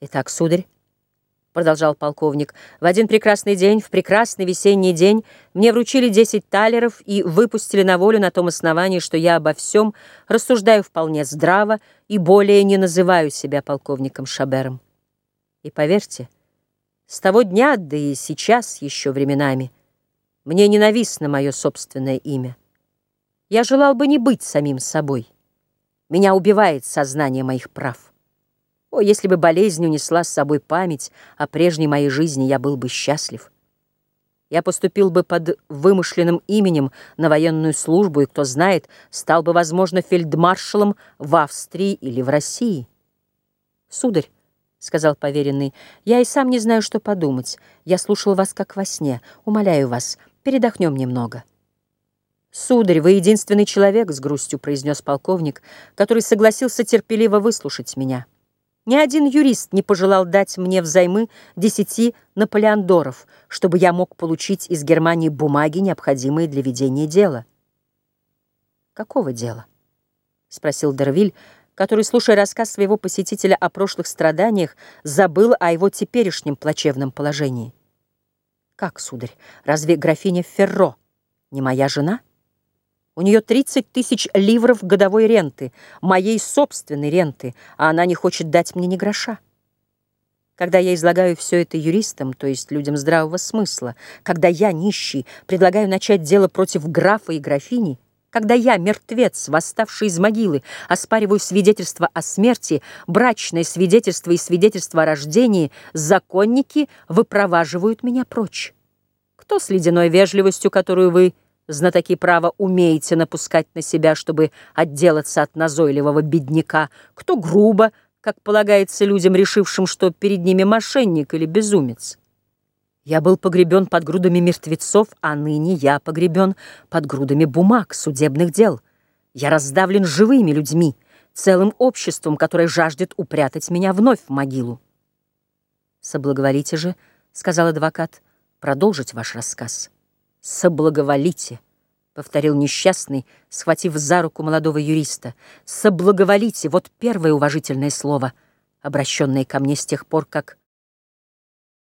Итак, сударь, продолжал полковник, в один прекрасный день, в прекрасный весенний день, мне вручили 10 талеров и выпустили на волю на том основании, что я обо всем рассуждаю вполне здраво и более не называю себя полковником Шабером. И поверьте, с того дня, да и сейчас еще временами, мне ненавистно мое собственное имя. Я желал бы не быть самим собой. Меня убивает сознание моих прав. О, если бы болезнь унесла с собой память о прежней моей жизни, я был бы счастлив. Я поступил бы под вымышленным именем на военную службу, и, кто знает, стал бы, возможно, фельдмаршалом в Австрии или в России. «Сударь», — сказал поверенный, — «я и сам не знаю, что подумать. Я слушал вас как во сне. Умоляю вас, передохнем немного». «Сударь, вы единственный человек», — с грустью произнес полковник, который согласился терпеливо выслушать меня. Ни один юрист не пожелал дать мне взаймы десяти наполеондоров, чтобы я мог получить из Германии бумаги, необходимые для ведения дела. «Какого дела?» — спросил Дервиль, который, слушая рассказ своего посетителя о прошлых страданиях, забыл о его теперешнем плачевном положении. «Как, сударь, разве графиня Ферро не моя жена?» У нее 30 тысяч ливров годовой ренты, моей собственной ренты, а она не хочет дать мне ни гроша. Когда я излагаю все это юристам, то есть людям здравого смысла, когда я, нищий, предлагаю начать дело против графа и графини, когда я, мертвец, восставший из могилы, оспариваю свидетельство о смерти, брачное свидетельство и свидетельство о рождении, законники выпроваживают меня прочь. Кто с ледяной вежливостью, которую вы знатоки права умеете напускать на себя, чтобы отделаться от назойливого бедняка, кто грубо, как полагается людям, решившим, что перед ними мошенник или безумец. Я был погребен под грудами мертвецов, а ныне я погребен под грудами бумаг, судебных дел. Я раздавлен живыми людьми, целым обществом, которое жаждет упрятать меня вновь в могилу. «Соблаговолите же», — сказал адвокат, — «продолжить ваш рассказ» соблаговолите», — повторил несчастный, схватив за руку молодого юриста. «Соблаговолите» — вот первое уважительное слово, обращенное ко мне с тех пор, как